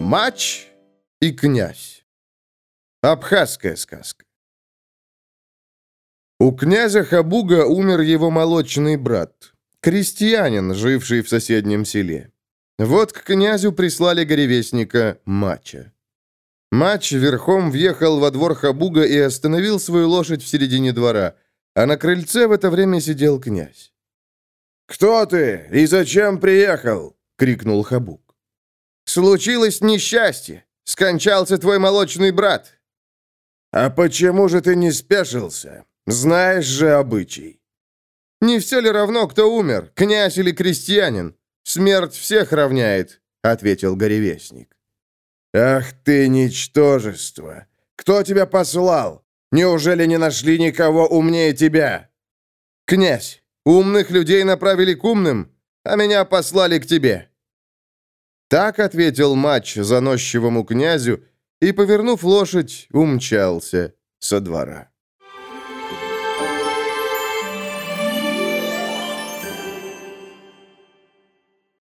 Матч и князь. Абхазская сказка. У князя Хабуга умер его молочный брат, крестьянин, живший в соседнем селе. Вот к князю прислали горевестника Мача. Мач верхом въехал во двор Хабуга и остановил свою лошадь в середине двора, а на крыльце в это время сидел князь. «Кто ты и зачем приехал?» — крикнул Хабуг. «Случилось несчастье. Скончался твой молочный брат». «А почему же ты не спешился? Знаешь же обычай». «Не все ли равно, кто умер, князь или крестьянин? Смерть всех равняет», — ответил горевестник. «Ах ты, ничтожество! Кто тебя послал? Неужели не нашли никого умнее тебя?» «Князь, умных людей направили к умным, а меня послали к тебе». Так ответил матч заносчивому князю и, повернув лошадь, умчался со двора.